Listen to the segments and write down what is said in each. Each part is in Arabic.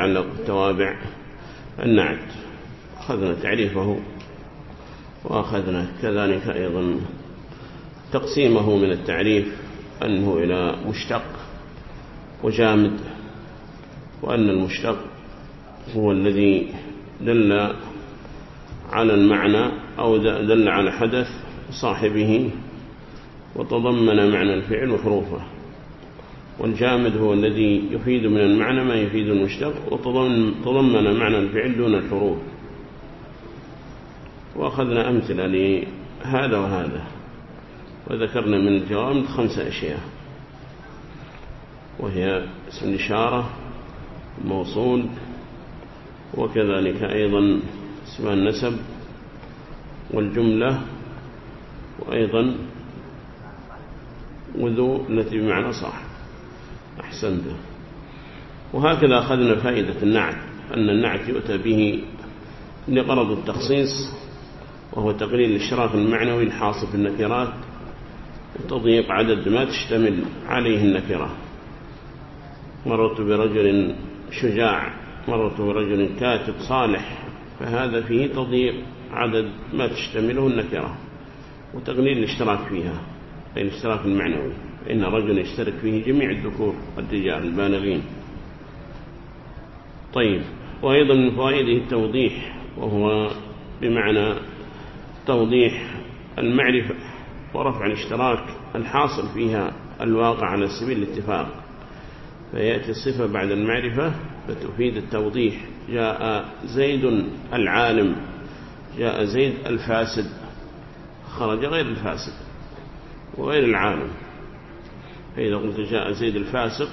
يتعلق بتوابع النعت. أخذنا تعريفه وأخذنا كذلك أيضا تقسيمه من التعريف أنه إلى مشتق وجامد وأن المشتق هو الذي دل على المعنى أو دل على حدث صاحبه وتضمن معنى الفعل وحروفه. والجامد هو الذي يفيد من المعنى ما يفيد المشتق وتضمن معنى الفعل دون الحروف. وأخذنا أمثلة لهذا وهذا. وذكرنا من الجوامد خمسة أشياء. وهي اسم الإشارة موصول وكذلك أيضا اسم النسب والجملة وأيضا وذو التي بمعنى صح أحسنت وهكذا أخذنا فائدة النعت أن النعت يؤتى به لغرض التخصيص وهو تقليل الإشراف المعنوي الحاصل في النكرات وتضييق عدد ما تشتمل عليه النكرة. مررت برجل شجاع مررت برجل كاتب صالح فهذا فيه تضييق عدد ما تشتمله النكرة وتقليل الإشتراك فيها أي الإشتراك المعنوي. إن رجل يشترك فيه جميع الذكور الرجال البالغين. طيب وأيضا من فوائده التوضيح وهو بمعنى توضيح المعرفة ورفع الاشتراك الحاصل فيها الواقع على سبيل الاتفاق. فيأتي الصفة بعد المعرفة فتفيد التوضيح جاء زيد العالم جاء زيد الفاسد خرج غير الفاسد وغير العالم. فإذا قلت جاء زيد الفاسق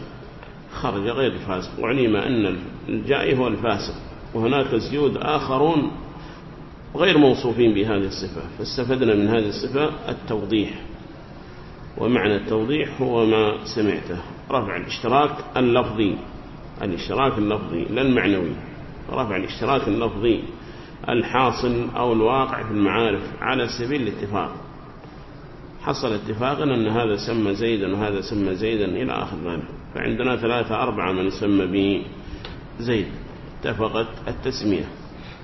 خرج غير الفاسق. وعلم أن الجائي هو الفاسق. وهناك زيود آخرون غير موصوفين بهذه الصفة. فاستفدنا من هذه الصفة التوضيح. ومعنى التوضيح هو ما سمعته. رفع الاشتراك اللفظي. الاشتراك اللفظي لا المعنوي. رفع الاشتراك اللفظي الحاصل أو الواقع في المعارف على سبيل الاتفاق. حصل اتفاقا أن هذا سمى زيدا وهذا سمى زيدا إلى آخر ذلك فعندنا ثلاثة أربعة من يسمى به زيد. اتفقت التسمية.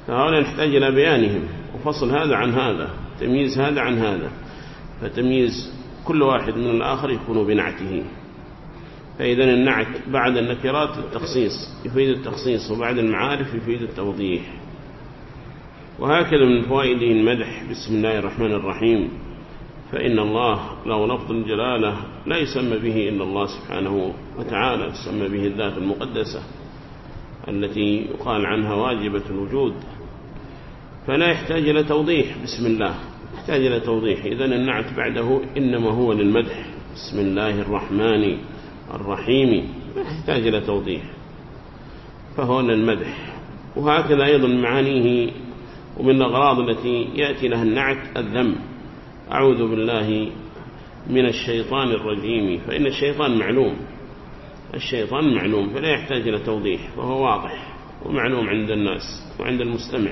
فهؤلاء نحتاج إلى بيانهم. وفصل هذا عن هذا. تمييز هذا عن هذا. فتمييز كل واحد من الآخر يكون بنعته. فإذا النعت بعد النكرات التخصيص يفيد التخصيص وبعد المعارف يفيد التوضيح. وهكذا من فوائده المدح. بسم الله الرحمن الرحيم. فإن الله لو لفظ الجلالة لا يسمى به إلا الله سبحانه وتعالى يسمى به الذات المقدسة التي يقال عنها واجبة الوجود. فلا يحتاج إلى توضيح. بسم الله. يحتاج إلى توضيح. إذن النعت بعده إنما هو للمدح. بسم الله الرحمن الرحيم. ما يحتاج إلى توضيح. فهو للمدح وهكذا أيضا معانيه ومن الأغراض التي يأتي لها النعت الذم. أعوذ بالله من الشيطان الرجيم. فإن الشيطان معلوم. الشيطان معلوم فلا يحتاج إلى توضيح فهو واضح ومعلوم عند الناس وعند المستمع.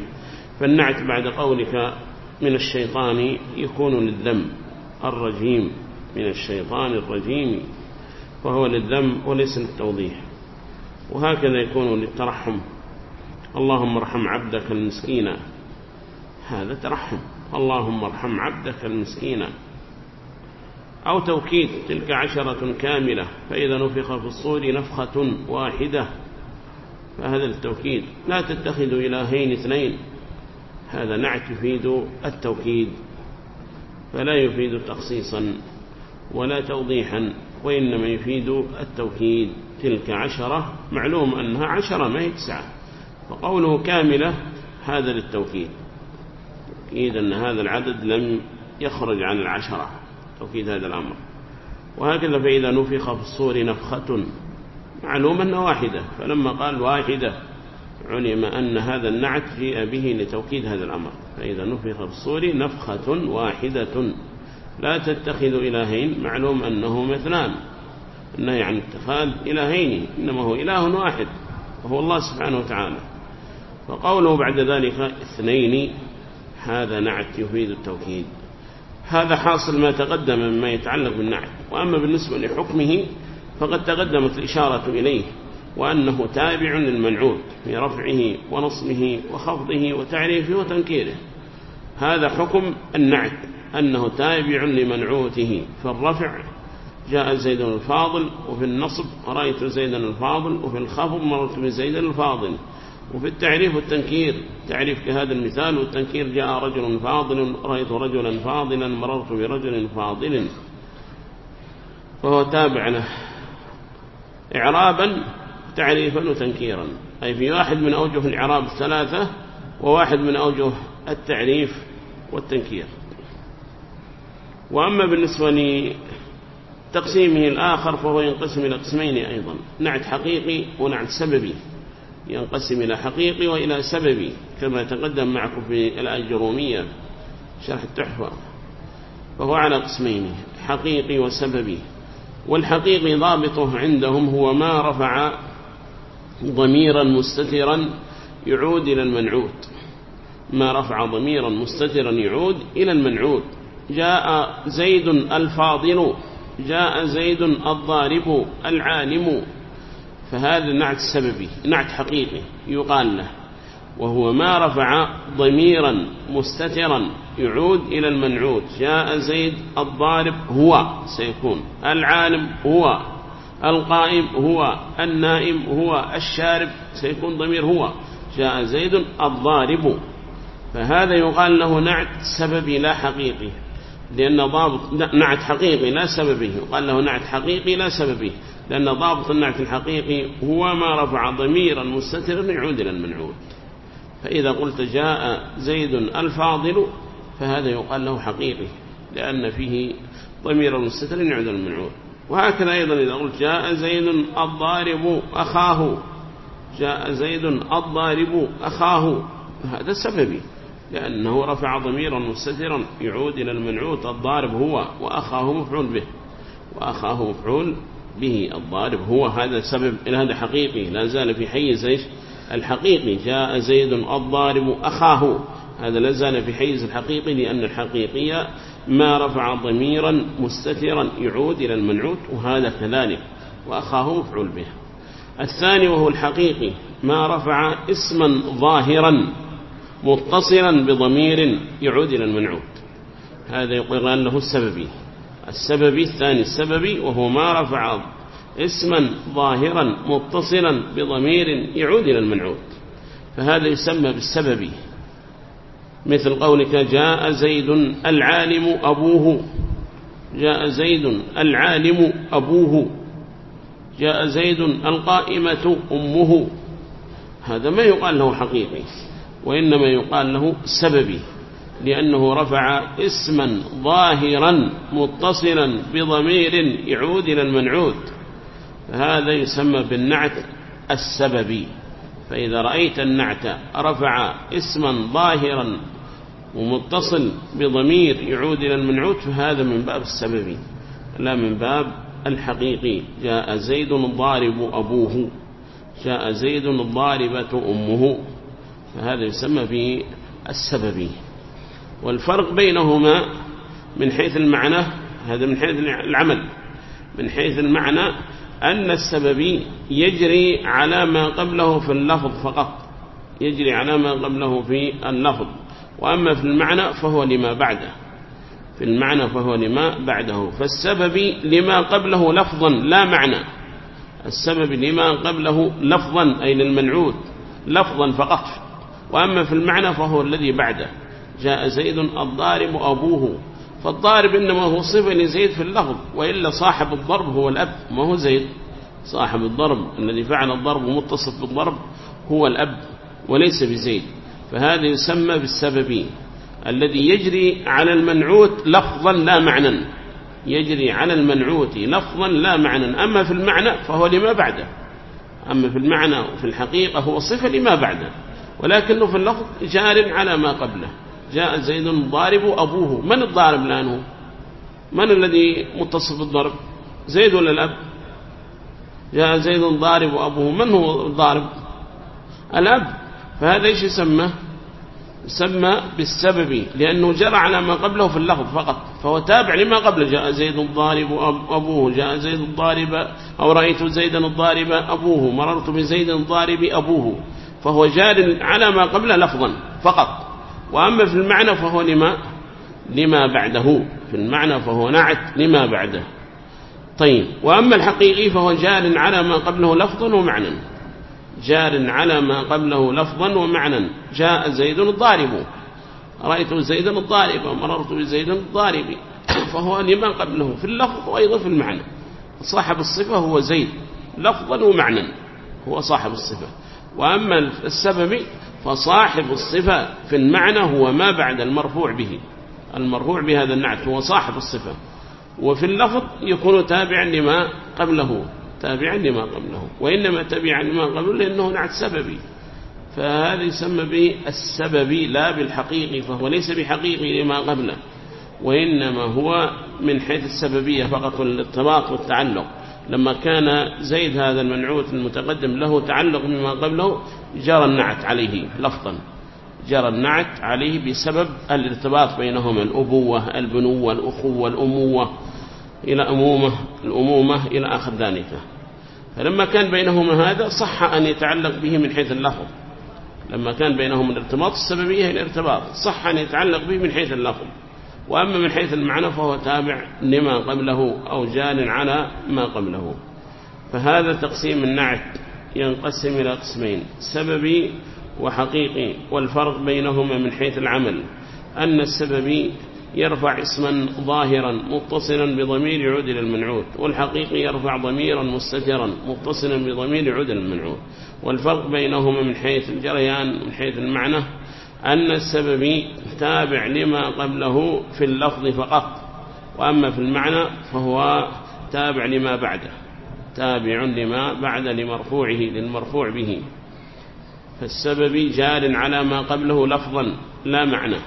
فالنعت بعد قولك من الشيطان يكون للذم الرجيم. من الشيطان الرجيم فهو للذم وليس للتوضيح. وهكذا يكون للترحم. اللهم ارحم عبدك المسكين. هذا ترحم. اللهم ارحم عبدك المسكين أو توكيد تلك عشرة كاملة فإذا نفخ في الصور نفخة واحدة فهذا التوكيد لا تتخذوا إلهين اثنين هذا نعت يفيد التوكيد فلا يفيد تخصيصا ولا توضيحا وإنما يفيد التوكيد. تلك عشرة معلوم أنها عشرة ما هي تسعة فقوله كاملة هذا للتوكيد. توكيد أن هذا العدد لم يخرج عن العشرة توكيد هذا الأمر. وهكذا فإذا نفخ في الصور نفخة معلوم أن واحدة فلما قال واحدة علم أن هذا النعت جيء به لتوكيد هذا الأمر. فإذا نفخ في الصور نفخة واحدة. لا تتخذ إلهين معلوم أنه مثلان النهي عن اتخاذ إلهين إنما هو إله واحد وهو الله سبحانه وتعالى. فقوله بعد ذلك اثنين هذا نعت يفيد التوكيد. هذا حاصل ما تقدم مما يتعلق بالنعت وأما بالنسبة لحكمه فقد تقدمت الإشارة إليه وأنه تابع للمنعوت في رفعه ونصبه وخفضه وتعريفه وتنكيره. هذا حكم النعت أنه تابع لمنعوته في الرفع. جاء زيد الفاضل وفي النصب رأيت زيد الفاضل وفي الخفض مررت بزيد الفاضل. وفي التعريف والتنكير تعريف كهذا المثال والتنكير جاء رجل فاضل رأيت رجلا فاضلا مررت برجل فاضل. فهو تابع له إعرابا تعريفا وتنكيرا. أي في واحد من أوجه الإعراب الثلاثة وواحد من أوجه التعريف والتنكير. وأما بالنسبة لتقسيمه الآخر فهو ينقسم إلى قسمين أيضا. نعت حقيقي ونعت سببي. ينقسم إلى حقيقي وإلى سببي كما تقدم معكم في الأجرومية شرح التحفة فهو على قسمين حقيقي وسببي. والحقيقي ضابطه عندهم هو ما رفع ضميرا مستترا يعود إلى المنعود ما رفع ضميرا مستترا يعود إلى المنعود جاء زيد الفاضل جاء زيد الضارب العالم فهذا نعت سببي نعت حقيقي يقال له. وهو ما رفع ضميرا مستترا يعود إلى المنعود جاء زيد الضارب هو سيكون العالم هو القائم هو النائم هو الشارب سيكون ضمير هو. جاء زيد الضارب. فهذا يقال له نعت سببي لا حقيقي لأن ضابط نعت حقيقي لا سببي يقال له نعت حقيقي لا سببي. لأن ضابط النعت الحقيقي هو ما رفع ضميرا مستترا يعود إلى المنعود فإذا قلت جاء زيد الفاضل فهذا يقال له حقيقي لأن فيه ضمير مستتر يعود إلى المنعود وهكذا أيضا إذا قلت جاء زيد الضارب أخاه جاء زيد الضارب أخاه هذا سببي لأنه رفع ضميرا مستترا يعود إلى المنعوت الضارب هو وأخاه مفعول به وأخاه مفعول به الضارب. هو هذا سبب إلى هذا حقيقي. لا زال في حيز إيش الحقيقي. جاء زيد الضارب أخاه. هذا لا زال في حيز الحقيقي لأن الحقيقي ما رفع ضميرا مستترا يعود إلى المنعوت وهذا كذلك. وأخاه مفعول به. الثاني وهو الحقيقي. ما رفع اسما ظاهرا متصلا بضمير يعود إلى المنعوت. هذا يقول له السببي. السببي الثاني السببي وهو ما رفع اسما ظاهرا متصلا بضمير يعود إلى المنعوت. فهذا يسمى بالسببي. مثل قولك جاء زيد العالم أبوه. جاء زيد العالم أبوه. جاء زيد القائمة أمه. هذا ما يقال له حقيقي وإنما يقال له سببي. لأنه رفع اسما ظاهرا متصلا بضمير يعود إلى المنعود هذا يسمى بالنعت السببي. فإذا رأيت النعت رفع اسما ظاهرا ومتصل بضمير يعود إلى المنعوت فهذا من باب السببي لا من باب الحقيقي. جاء زيد الضارب أبوه. جاء زيد الضاربة أمه. فهذا يسمى في السببي. والفرق بينهما من حيث المعنى هذا من حيث العمل من حيث المعنى أن السببي يجري على ما قبله في اللفظ فقط يجري على ما قبله في اللفظ وأما في المعنى فهو لما بعده في المعنى فهو لما بعده فالسبب لما قبله لفظا لا معنى السبب لما قبله لفظا أي للمنعود لفظا فقط وأما في المعنى فهو الذي بعده. جاء زيد الضارب أبوه فالضارب إنما هو صفة لزيد في اللفظ وإلا صاحب الضرب هو الأب ما هو زيد؟ صاحب الضرب الذي فعل الضرب ومتصف بالضرب هو الأب وليس بزيد فهذا يسمى بالسبب الذي يجري على المنعوت لفظا لا معنى يجري على المنعوت لفظا لا معنى أما في المعنى فهو لما بعده أما في المعنى وفي الحقيقة هو صفة لما بعده ولكنه في اللفظ جار على ما قبله. جاء زيد ضارب أبوه. من الضارب الآن من الذي متصف بالضرب؟ زيد ولا الأب؟ جاء زيد ضارب أبوه. من هو الضارب؟ الأب. فهذا إيش يسمى؟ يسمى بالسبب لأنه جرى على ما قبله في اللفظ فقط فهو تابع لما قبل جاء زيد الضارب أبوه. جاء زيد الضارب أو رأيت زيدا الضارب أبوه. مررت بزيد الضارب أبوه. فهو جار على ما قبل لفظا فقط. وأما في المعنى فهو لما لما بعده. في المعنى فهو نعت لما بعده. طيب وأما الحقيقي فهو جار على ما قبله لفظا ومعنى جار على ما قبله لفظا ومعنى جاء زيد الضارب. رأيت زيدا الضارب ومررت بزيد الضارب. فهو لما قبله في اللفظ وأيضا في المعنى. صاحب الصفة هو زيد. لفظا ومعنى هو صاحب الصفة. وأما السبب فصاحب الصفة في المعنى هو ما بعد المرفوع به. المرفوع بهذا النعت هو صاحب الصفة. وفي اللفظ يكون تابعا لما قبله تابعا لما قبله وإنما تابعا لما قبله لأنه نعت سببي. فهذا يسمى به السببي لا بالحقيقي فهو ليس بحقيقي لما قبله وإنما هو من حيث السببية فقط الارتباط والتعلق. لما كان زيد هذا المنعوت المتقدم له تعلق بما قبله جرى النعت عليه لفظا. جرى النعت عليه بسبب الارتباط بينهما الأبوة البنوة الأخوة الأموة إلى أمومة الأمومة إلى آخر ذلك. فلما كان بينهما هذا صح أن يتعلق به من حيث اللفظ. لما كان بينهم الارتباط السببية الارتباط. صح أن يتعلق به من حيث اللفظ. وأما من حيث المعنى فهو تابع لما قبله أو جان على ما قبله. فهذا تقسيم النعت ينقسم إلى قسمين سببي وحقيقي والفرق بينهما من حيث العمل. أن السببي يرفع اسما ظاهرا متصلا بضمير يعود إلى المنعوت والحقيقي يرفع ضميرا مستترا متصلا بضمير يعود إلى والفرق بينهما من حيث الجريان من حيث المعنى أن السبب تابع لما قبله في اللفظ فقط وأما في المعنى فهو تابع لما بعده تابع لما بعد لمرفوعه للمرفوع به. فالسبب جار على ما قبله لفظا لا معنى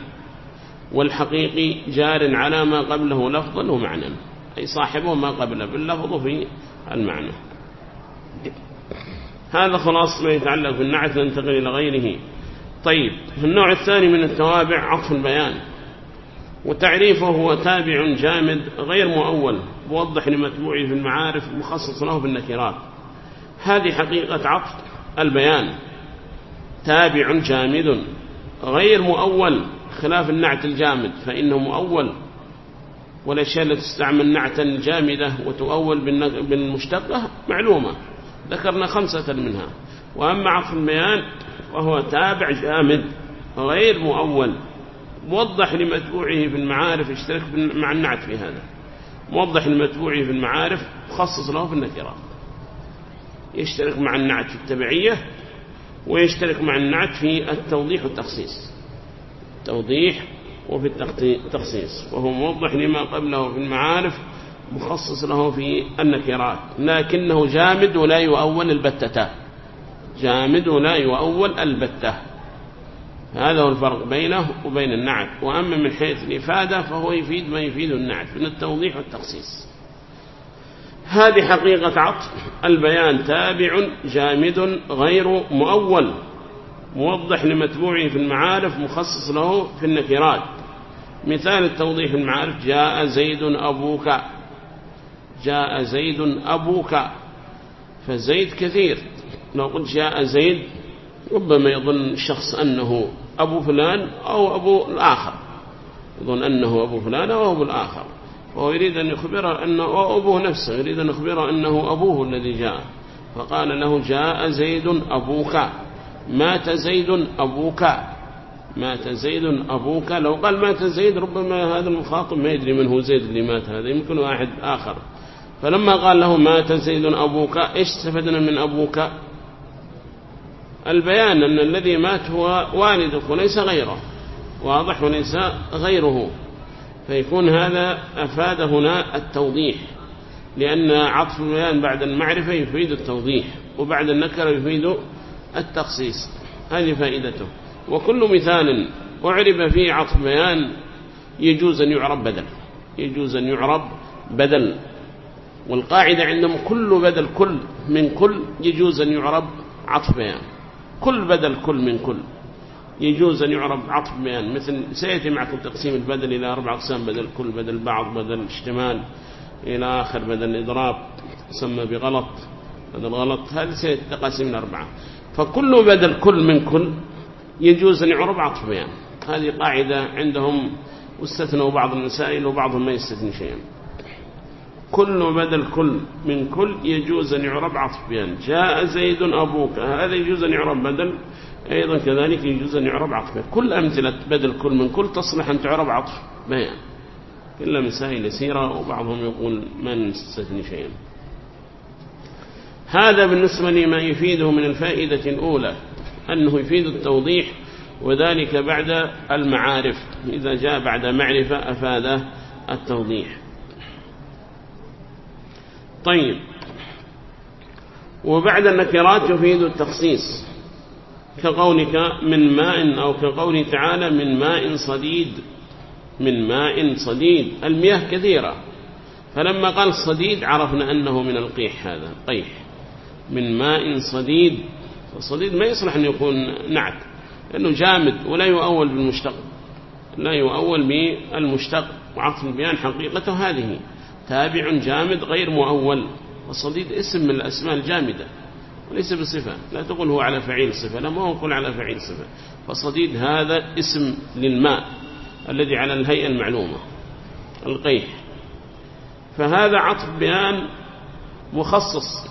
والحقيقي جار على ما قبله لفظا ومعنى أي صاحبه ما قبله باللفظ في المعنى. هذا خلاص ما يتعلق بالنعت ننتقل إلى غيره. طيب. النوع الثاني من التوابع عطف البيان. وتعريفه هو تابع جامد غير مؤول موضح لمتبوعه في المعارف مخصص له بالنكرات هذه حقيقة عطف البيان. تابع جامد غير مؤول خلاف النعت الجامد فإنه مؤول. والأشياء التي تستعمل نعتا جامدة وتؤول بالمشتقة معلومة. ذكرنا خمسة منها. وأما عطف البيان وهو تابع جامد غير مؤول موضح لمتبوعه في المعارف يشترك مع النعت في هذا. موضح لمتبوعه في المعارف خصص له في النكرات يشترك مع النعت في التبعية ويشترك مع النعت في التوضيح والتخصيص. توضيح وفي التخصيص وهو موضح لما قبله في المعارف مخصص له في النكرات لكنه جامد ولا يؤول البتة. جامد ولا يؤول البتة. هذا هو الفرق بينه وبين النعت. وأما من حيث الإفادة فهو يفيد ما يفيد النعت من التوضيح والتخصيص. هذه حقيقة عطف. البيان تابع جامد غير مؤول. موضح لمتبوعه في المعارف مخصص له في النكرات. مثال التوضيح المعارف جاء زيد أبوك. جاء زيد أبوك. فزيد كثير. لو قلت جاء زيد ربما يظن الشخص أنه أبو فلان أو أبو الآخر. يظن أنه أبو فلان أو أبو الآخر. وهو يريد أن يخبره أنه أو أبوه نفسه يريد أن يخبره أنه أبوه الذي جاء. فقال له جاء زيد أبوك. مات زيد أبوك. مات زيد أبوك. لو قال مات زيد ربما هذا المخاطب ما يدري من هو زيد اللي مات هذا. يمكن واحد آخر. فلما قال له مات زيد أبوك إيش استفدنا من أبوك؟ البيان أن الذي مات هو والدك وليس غيره. واضح وليس غيره. فيكون هذا أفاد هنا التوضيح لأن عطف البيان بعد المعرفة يفيد التوضيح وبعد النكرة يفيد التخصيص. هذه فائدته. وكل مثال أعرب فيه عطف بيان يجوز أن يعرب بدل. يجوز أن يعرب بدل. والقاعدة عندهم كل بدل كل من كل يجوز أن يعرب عطف بيان كل بدل كل من كل. يجوز أن يعرب عطف بيان مثل سيأتي معكم تقسيم البدل إلى أربع أقسام بدل كل بدل بعض بدل اشتمال إلى آخر بدل إضراب تسمى بغلط بدل غلط هذه سيأتي تقاسيم فكل بدل كل من كل يجوز أن يعرب عطف بيان هذه قاعدة عندهم واستثنوا بعض المسائل وبعضهم ما يستثني شيئا. كل بدل كل من كل يجوز أن يعرب عطف بيان. جاء زيد أبوك هذا يجوز أن يعرب بدل أيضا كذلك يجوز أن يعرب عطف كل أمثلة بدل كل من كل تصلح أن تعرب عطف بيان. إلا مسائل يسيرة وبعضهم يقول ما نستثني شيئا. هذا بالنسبة لما يفيده من الفائدة الأولى أنه يفيد التوضيح وذلك بعد المعارف. إذا جاء بعد معرفة أفاد التوضيح. طيب. وبعد النكرات يفيد التخصيص كقولك من ماء أو كقوله تعالى من ماء صديد من ماء صديد المياه كثيرة. فلما قال صديد عرفنا أنه من القيح هذا. قيح من ماء صديد. الصديد ما يصلح أن يكون نعت لأنه جامد ولا يؤول بالمشتق لا يؤول بالمشتق وعطف البيان حقيقته هذه. تابع جامد غير مؤول. الصديد اسم من الأسماء الجامدة وليس بصفة. لا تقول هو على فعيل صفة لا ما هو يقول على فعيل صفة. فالصديد هذا اسم للماء الذي على الهيئة المعلومة القيح. فهذا عطف بيان مخصص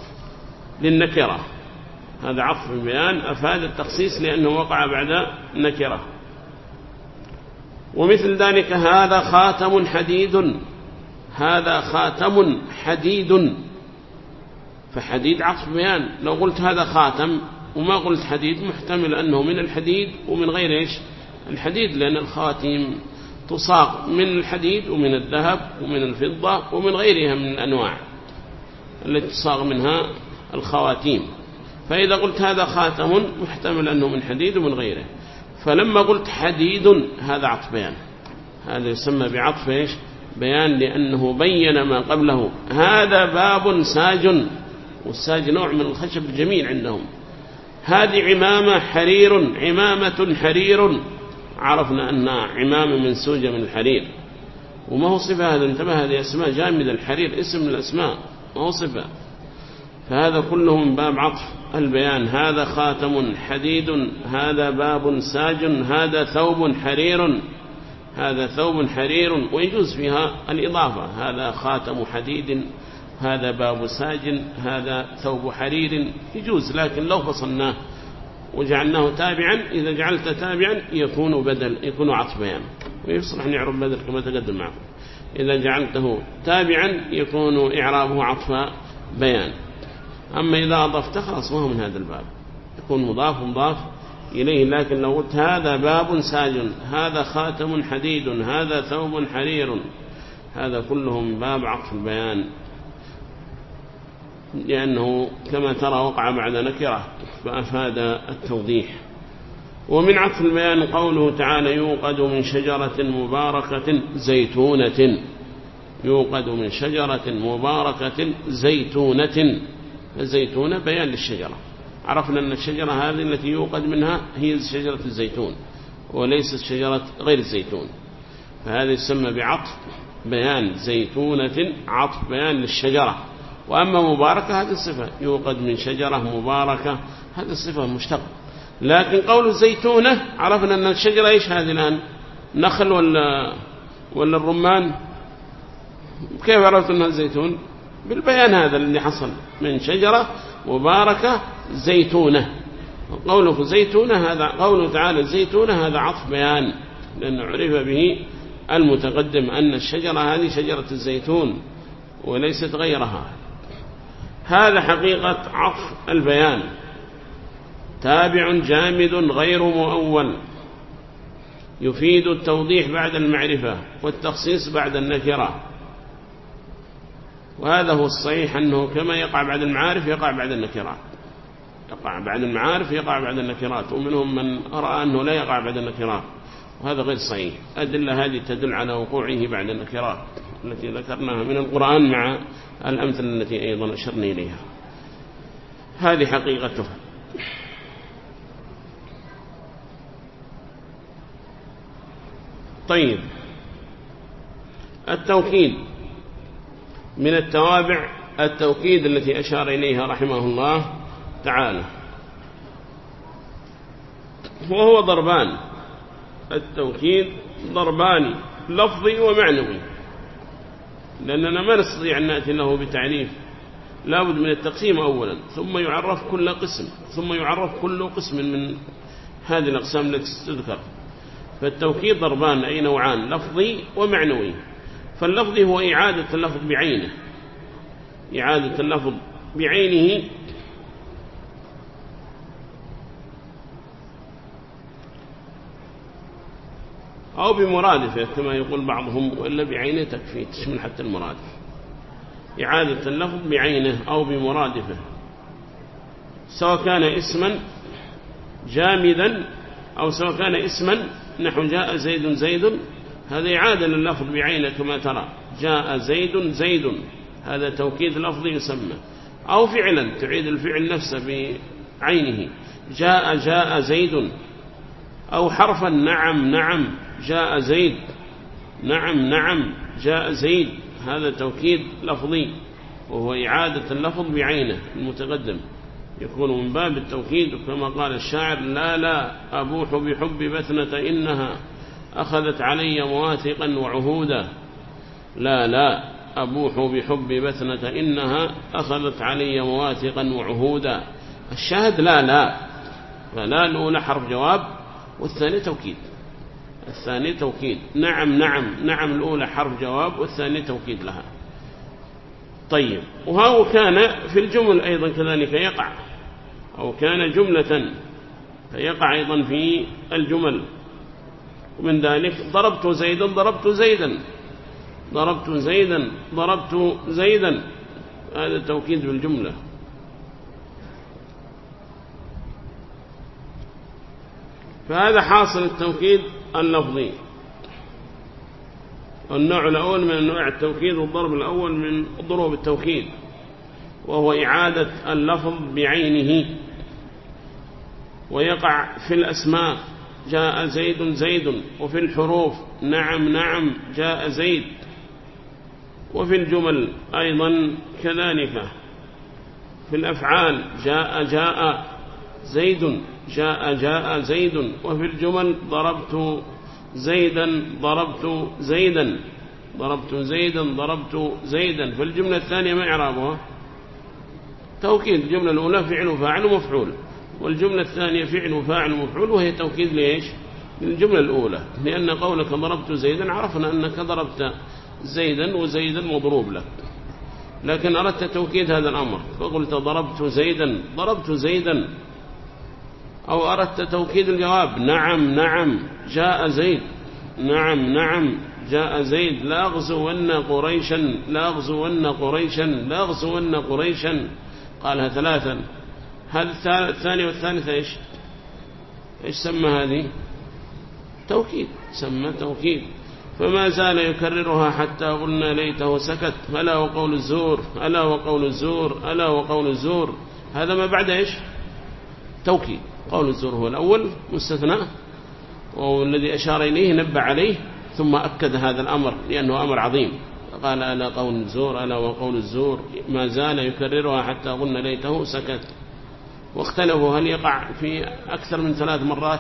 للنكرة. هذا عطف بيان أفاد التخصيص لأنه وقع بعد نكرة ومثل ذلك هذا خاتم حديد هذا خاتم حديد. فحديد عطف بيان. لو قلت هذا خاتم وما قلت حديد محتمل أنه من الحديد ومن غير إيش؟ الحديد لأن الخاتم تصاق من الحديد ومن الذهب ومن الفضة ومن غيرها من الأنواع التي تصاغ منها الخواتيم. فإذا قلت هذا خاتم محتمل أنه من حديد ومن غيره. فلما قلت حديد هذا عطف بيان. هذا يسمى بعطف إيش؟ بيان لأنه بين ما قبله. هذا باب ساج والساج نوع من الخشب الجميل عندهم. هذه عمامة حرير عمامة حرير. عرفنا أنها عمامة منسوجة من الحرير. وما هو صفة هذا؟ انتبه هذه أسماء جامدة الحرير اسم من الأسماء. ما هو صفة؟ فهذا كله من باب عطف. البيان هذا خاتم حديد هذا باب ساج هذا ثوب حرير. هذا ثوب حرير ويجوز فيها الإضافة. هذا خاتم حديد هذا باب ساج هذا ثوب حرير يجوز. لكن لو فصلناه وجعلناه تابعا إذا جعلت تابعا يكون بدل يكون عطف بيان ويصلح أن يعرب بدل كما تقدم معكم. إذا جعلته تابعا يكون إعرابه عطف بيان. أما إذا أضفت خلاص ما هو من هذا الباب. يكون مضاف مضاف. إليه لكن لو قلت هذا باب ساج هذا خاتم حديد هذا ثوب حرير هذا كلهم باب عطف البيان لأنه كما ترى وقع بعد نكرة فأفاد التوضيح. ومن عطف البيان قوله تعالى يوقد من شجرة مباركة زيتونة يوقد من شجرة مباركة زيتونة الزيتونة بيان للشجرة. عرفنا أن الشجرة هذه التي يوقد منها هي شجرة الزيتون وليست شجرة غير الزيتون. فهذا يسمى بعطف بيان زيتونة عطف بيان للشجرة. وأما مباركة هذه الصفة يوقد من شجرة مباركة هذه الصفة مشتقة. لكن قول الزيتونة عرفنا أن الشجرة إيش هذه الآن؟ نخل ولا, ولا الرمان؟ كيف عرفت أنها الزيتون بالبيان هذا اللي حصل. من شجرة مباركة زيتونة. قوله زيتونة هذا قوله تعالى زيتونة هذا عطف بيان لأنه عرف به المتقدم أن الشجرة هذه شجرة الزيتون وليست غيرها. هذا حقيقة عطف البيان. تابع جامد غير مؤول. يفيد التوضيح بعد المعرفة والتخصيص بعد النكرة. وهذا هو الصحيح أنه كما يقع بعد المعارف يقع بعد النكرات يقع بعد المعارف يقع بعد النكرات ومنهم من رأى أنه لا يقع بعد النكرات وهذا غير صحيح. أدلة هذه تدل على وقوعه بعد النكرات التي ذكرناها من القرآن مع الأمثلة التي أيضا أشرنا إليها. هذه حقيقته. طيب. التوكيد. من التوابع التوكيد التي أشار إليها رحمه الله تعالى وهو ضربان. التوكيد ضربان لفظي ومعنوي. لأننا ما نستطيع أن نأتي له بتعريف لابد من التقسيم أولا. ثم يعرف كل قسم. ثم يعرف كل قسم من هذه الأقسام التي تذكر. فالتوكيد ضربان أي نوعان لفظي ومعنوي. فاللفظي هو إعادة اللفظ بعينه. إعادة اللفظ بعينه أو بمرادفة كما يقول بعضهم وإلا بعينه تكفي تشمل حتى المرادف. إعادة اللفظ بعينه أو بمرادفه. سواء كان اسما جامدا أو سواء كان اسما نحو جاء زيد زيد. هذا إعادة لللفظ بعينه كما ترى. جاء زيد زيد. هذا توكيد لفظي يسمى. أو فعلا تعيد الفعل نفسه بعينه. جاء جاء زيد. أو حرفا نعم نعم جاء زيد. نعم نعم جاء زيد. هذا توكيد لفظي وهو إعادة اللفظ بعينه المتقدم. يكون من باب التوكيد كما قال الشاعر لا لا أبوح بحب بثنة إنها أخذت علي مواثقا وعهودا. لا لا أبوح بحب بثنة إنها أخذت علي مواثقا وعهودا. الشاهد لا لا. فلا الأولى حرف جواب. والثاني توكيد. الثاني توكيد. نعم نعم نعم الأولى حرف جواب والثاني توكيد لها. طيب. وهو كان في الجمل أيضا كذلك يقع. أو كان جملة فيقع أيضا في الجمل. ومن ذلك ضربت زيدا ضربت زيدا. ضربت زيدا ضربت زيدا. هذا توكيد بالجملة فهذا حاصل التوكيد اللفظي. النوع الأول من أنواع التوكيد والضرب الأول من ضروب التوكيد وهو إعادة اللفظ بعينه. ويقع في الأسماء جاء زيد زيد. وفي الحروف نعم نعم جاء زيد. وفي الجمل أيضا كذلك. في الأفعال جاء جاء زيد. جاء جاء زيد وفي الجمل ضربت زيدا ضربت زيدا ضربت زيدا ضربت زيدا في الجملة الثانية ما إعرابها؟ توكيد الجملة الأولى فعل فاعل ومفعول والجملة الثانية فعل وفاعل ومفعول وهي توكيد ليش الجملة الأولى لأن قولك ضربت زيدا عرفنا أنك ضربت زيدا وزيدا مضروب لك لكن أردت توكيد هذا الأمر فقلت ضربت زيدا ضربت زيدا أو أردت توكيد الجواب. نعم نعم جاء زيد. نعم نعم جاء زيد. لا أغزون قريشا لا أغزون قريشا لا أغزون قريشا. قالها ثلاثا. هذا الثاني والثالثة إيش؟ إيش سمى هذه؟ توكيد. سمى توكيد. فما زال يكررها حتى قلنا ليته سكت. ألا وقول الزور؟ ألا وقول الزور؟ ألا وقول الزور؟ هذا ما بعد إيش؟ توكيد. قول الزور هو الأول مستثنى والذي أشار إليه نبع عليه ثم أكد هذا الأمر لأنه أمر عظيم. قال ألا قول الزور؟ ألا وقول الزور؟ ما زال يكررها حتى قلنا ليته سكت. واختلفوا هل يقع في أكثر من ثلاث مرات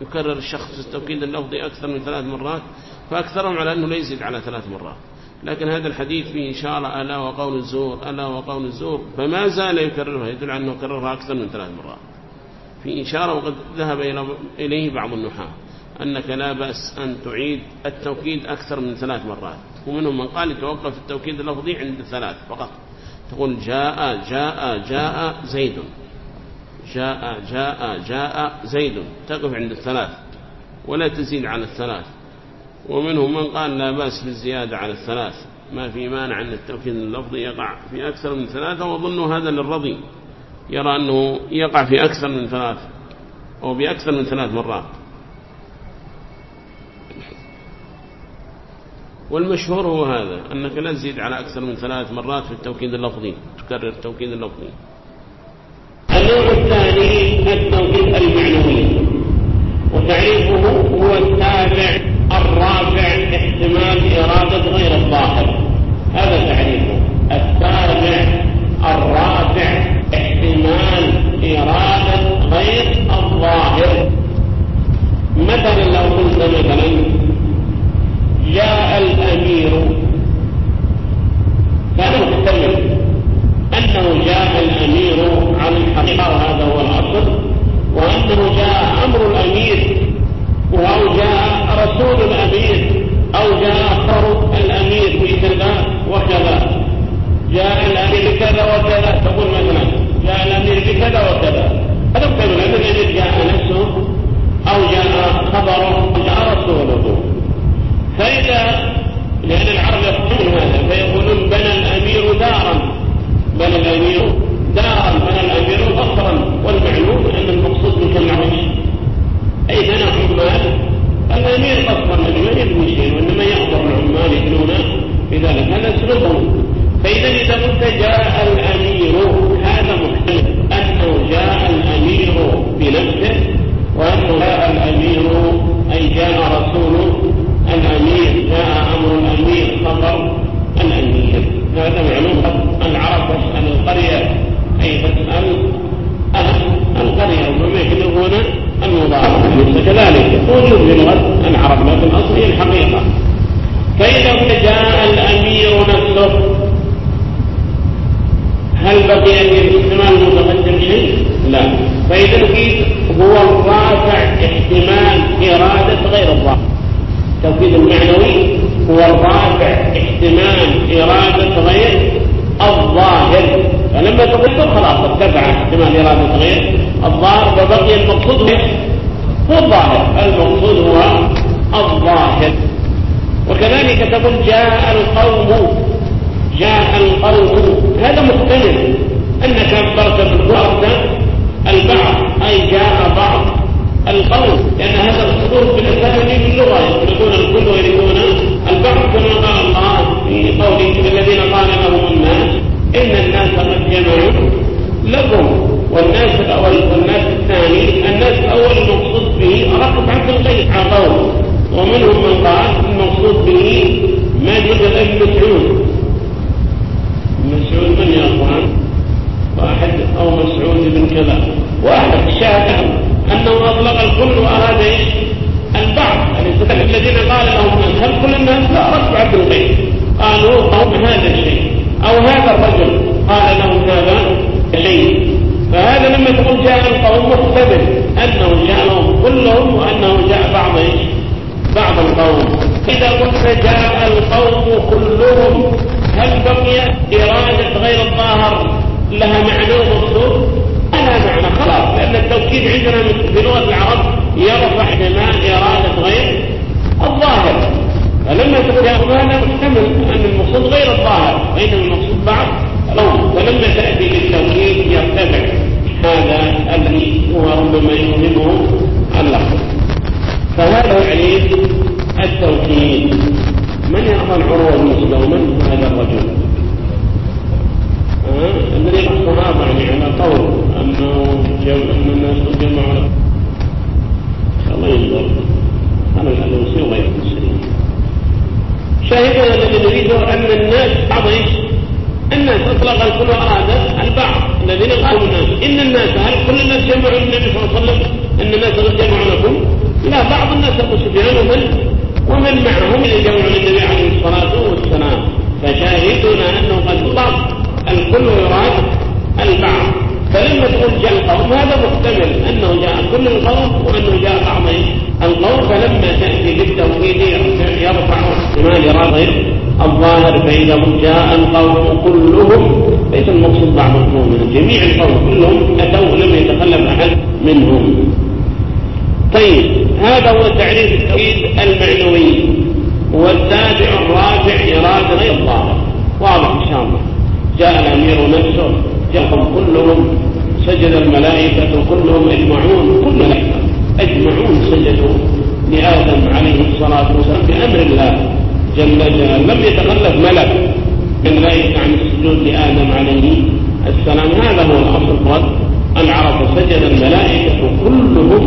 يكرر الشخص التوكيد اللفظي أكثر من ثلاث مرات فأكثرهم على أنه يزيد على ثلاث مرات. لكن هذا الحديث فيه إشارة ألا وقول الزور ألا وقول الزور فما زال يكررها يدل على أنه كررها أكثر من ثلاث مرات. في إشارة وقد ذهب إليه بعض النحاة أنك لا بأس أن تعيد التوكيد أكثر من ثلاث مرات ومنهم من قال يتوقف التوكيد اللفظي عند ثلاث فقط. تقول جاء جاء جاء زيد. جاء جاء جاء زيد. تقف عند الثلاث ولا تزيد على الثلاث. ومنهم من قال لا بأس بالزيادة على الثلاث. ما في مانع أن التوكيد اللفظي يقع في أكثر من ثلاثة وظنوا هذا للرضي. يرى أنه يقع في أكثر من ثلاث أو بأكثر من ثلاث مرات. والمشهور هو هذا أنك لا تزيد على أكثر من ثلاث مرات في التوكيد اللفظي تكرر التوكيد اللفظي. النوع الثاني التوكيد المعنوي. وتعريفه هو التابع الرافع احتمال إرادة غير الظاهر. هذا تعريفه. التابع الرافع احتمال إرادة غير الظاهر. مثلا لو قلت مثلا جاء الأمير فأنا مختلف أنه جاء الأمير على الحقيقة وهذا هو الأصل وأنه جاء أمر الأمير أو جاء رسول الأمير أو جاء الأمير جاء نفسه أو جاء خبره كذلك موجود في لغة العرب لكن الأصل هي الحقيقة. فإذا جاء الأمير نفسه هل بقي في الاحتمال المتقدم شيء؟ لا. فإذا التوكيد هو الرافع احتمال إرادة غير الظاهر التوكيد المعنوي هو الرافع احتمال إرادة غير الظاهر. فلما تقول خلاص ارتفع احتمال إرادة غير الظاهر فبقي المقصود الظاهر المقصود هو الظاهر. وكذلك تقول جاء القوم جاء القوم. هذا محتمل أنك أخبرت بالقرآن البعض أي جاء بعض القوم. لأن هذا الصدور في اللغة. يقولون الكل ويريدون البعض كما قال الله في قوله الذين قال لهم الناس إن الناس قد جمعوا لكم. والناس الأول والناس الثاني الناس الأول المقصود به رقب عبد الغيث عقوم ومنهم من قال المقصود به مجد ابن مسعود. مسعود من يا أخوان؟ واحد أو مسعود بن كذا. واحد شاهد أنه أطلق الكل وأراد إيش؟ البعض. يعني الذين قال لهم هل كل الناس لا رد عبد الغيث قالوا هم هذا الشيء أو هذا الرجل. قال لهم هذا الشيء فهذا لما تقول جاء القوم محتمل أنه جاءهم كلهم وأنه جاء بعض بعض القوم. إذا قلت جاء القوم كلهم هل بقي إرادة غير الظاهر لها معنى ومقصود؟ لها معنى خلاص لأن التوكيد عندنا في لغة العرب يرفع احتمال إرادة غير الظاهر. فلما تقول هذا محتمل أن المقصود غير الظاهر وإنما المقصود بعض لون فلما تأتي بالتوكيد يرتفع. هذا الذي هو ربما يوهمه اللفظ فهذا يعني التوكيد. من يأمن عروة بن ومن هذا الرجل؟ الذي الصحابة يعني على قول. أنه أن الناس جمعوا. الله ينظر. هذا الألوسي وغير المسلمين شاهدنا الذي نريده أن الناس بعض الناس أطلق الكل أراد البعض. الذين قالوا الناس إن الناس هل كل الناس جمعوا النبي صلى الله عليه وسلم؟ إن الناس قد جمعوا لكم؟ لا بعض الناس أبو سفيان ومن ومن معهم يجمع للنبي عليه الصلاة والسلام. فشاهدنا أنه قد طلق الكل يراد البعض. فلما تقول جاء القوم هذا محتمل أنه جاء كل القوم وأنه جاء بعض القوم. فلما تأتي بالتوحيد يرفع احتمال إرادة غير الظاهر فإذا جاء القوم كلهم ليس المقصود بعض القوم جميع القوم كلهم أتوا لم يتخلف أحد منهم. طيب هذا هو تعريف التوحيد المعنوي هو التابع الرافع إرادة غير ظاهر. واضح إن شاء الله. جاء الأمير نفسه جاءهم كلهم سجد الملائكة كلهم أجمعون كل لحظة أجمعون سجدوا لآدم عليه الصلاة والسلام بأمر الله. جل جلاله. لم يتخلف ملك من ملائكة عن السجود لآدم عليه السلام. هذا هو الأصل. العرب سجد الملائكة كلهم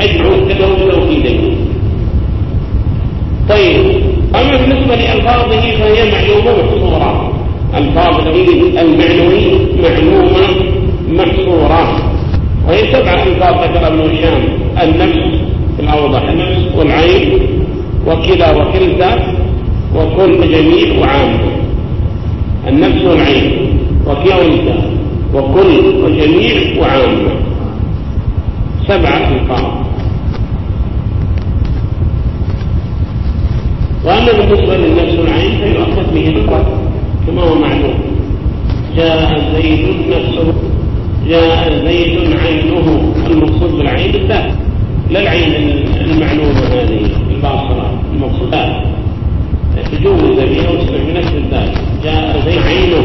أجمعون كلهم توحيدين طيب أما بالنسبة لألفاظه فهي معلومة محصورة. ألفاظ المعنوي معلومة محصورة. وهي سبعة ألفاظ ذكر ابن هشام النفس الأوضح النفس والعين وكلا وكلتا وكل جميع وعام. النفس والعين وكلا وكل وجميع وعام. سبعة ألفاظ وأما بالنسبة للنفس العين فيؤخذ به بالقرب كما هو معلوم. جاء زيد نفسه جاء زيد عينه المقصود بالعين الذات لا العين المعلومة هذه الباصرة المقصود تجوز بها واستعملت الذات جاء زيد عينه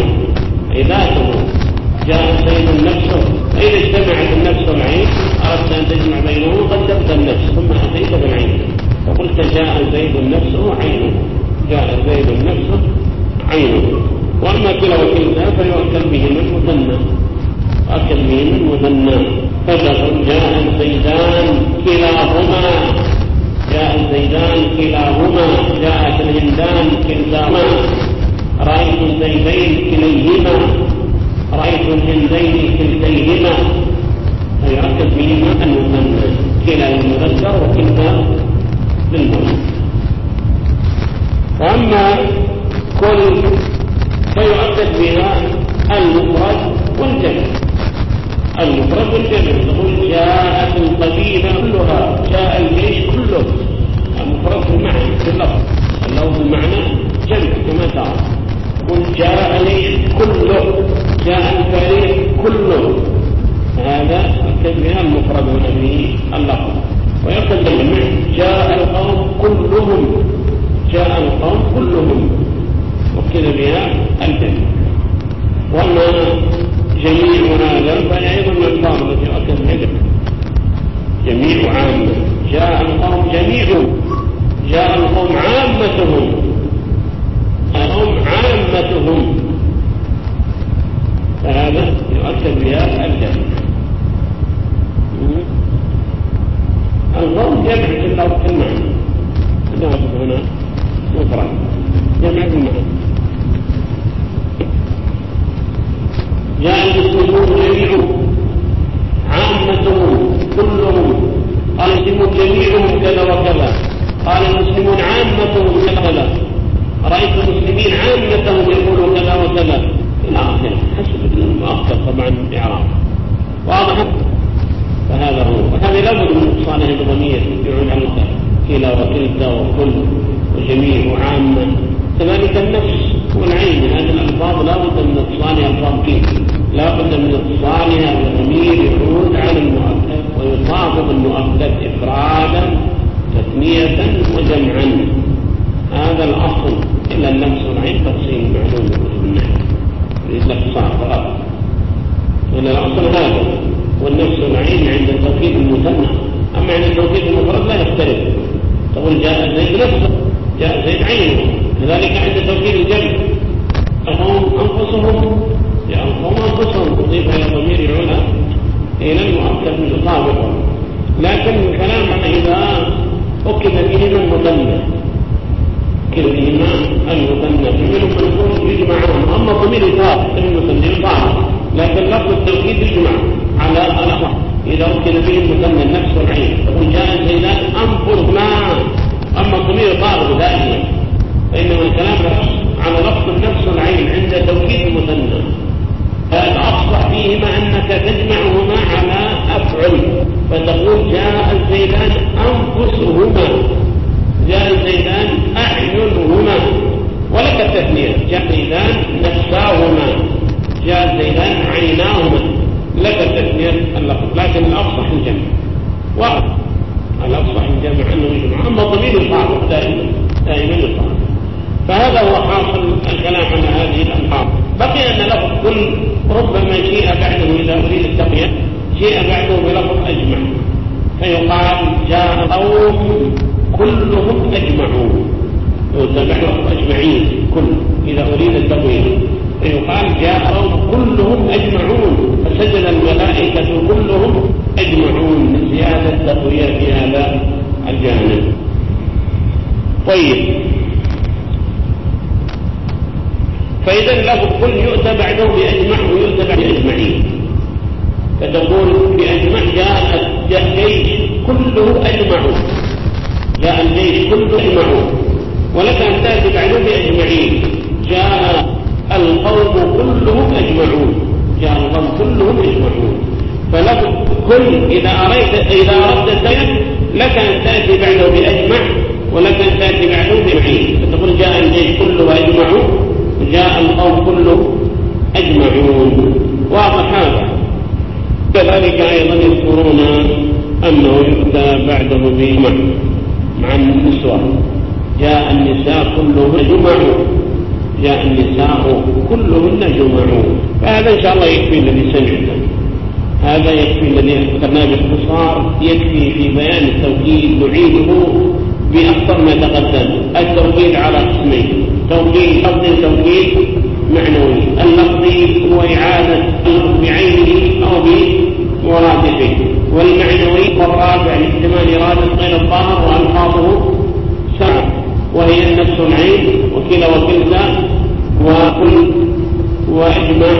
ذاته جاء زيد نفسه. فإذا اجتمعت النفس والعين أردت أن تجمع بينه قدمت النفس. ثم أتيت بالعين. فقلت جاء زيد نفسه عينه. جاء زيد نفسه عينه. وأما كلا وكلتا فيؤكل به من مثنى أكل به من مثنى فتقول جاء الزيدان كلاهما. جاء الزيدان كلاهما جاءت الهندان كلتاهما رأيت الزيدين كليهما. رأيت الهندين كلتيهما فيؤكد بهما المثنى كلا المذكر وكلتا للمؤمن وأما كل فيؤكد بها المفرد والجمع المفرد والجمع تقول جاءت القبيلة كلها جاء الجيش كله. المفرد في المعنى في اللفظ اللفظ المعنى جمع كما ترى تقول جاء الجيش كله جاء الفريق كله. هذا بها المفرد ونبيه اللفظ ويقول الجمع جاء القوم كلهم. جاء القوم كلهم. وكذا بها الجمع وأما جميع هذا أيضا من التي أكد بها جميع عامة. جاء القوم جميعهم جاء القوم عامتهم. أجمع فيقال جاء قوم كلهم أجمعون. لفظ أجمعين كل إذا أريد التقوية فيقال جاء قوم كلهم أجمعون. فسجد الملائكة كلهم أجمعون. زيادة تقوية في هذا الجانب. طيب. فإذا له كل يؤتى بعده بأجمع ويؤتى بعد بأجمعين. فتقول بأجمع جاء الجيش كله أجمعون. جاء الجيش كله أجمعون. ولك أن تأتي بعده بأجمعين. جاء القوم كلهم أجمعون. جاء القوم كلهم أجمعون. فله كل إذا أردت إذا أردت لك أن تأتي بعده بأجمع ولكن تأتي بعده بمعين فتقول جاء الجيش كله أجمعوا وجاء القوم كله أجمعون. واضح هذا؟ كذلك أيضا يذكرون أنه يؤتى بعده بجمع مع النسوة. جاء النساء كلهن جمعوا جاء النساء كلهن جمعوا فهذا إن شاء الله يكفي الذي سمعته هذا يكفي الذي ذكرناه باختصار يكفي في بيان التوكيد نعيده بأكثر ما تقدم التوكيد على قسمين. توكيد لفظي توكيد معنوي اللفظي هو إعادة بعينه أو بمرادفه والمعنوي والرابع لاحتمال إرادة غير الظاهر وألفاظه سبع وهي النفس العين وكلا وكلتا وكل وإجماع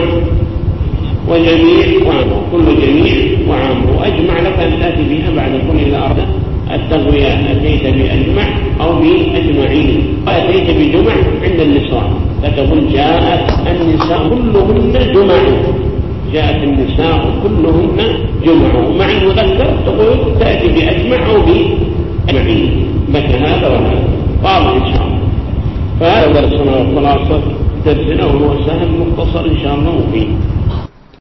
وجميع وعام كل جميع وعام. وأجمع لك أن تأتي بها بعد كل إلى أرض التغوية أتيت بأجمع أو بأجمعين. وأتيت بجمع عند النساء. فتقول جاءت النساء كلهن جمع. جاءت النساء كلهن جمع. ومع المذكر تقول تأتي بأجمع أو بأجمعين. مثل هذا وهذا؟ واضح إن شاء الله. فهذا درسنا وخلاصة درسنا وهو سهل مختصر إن شاء الله مفيد.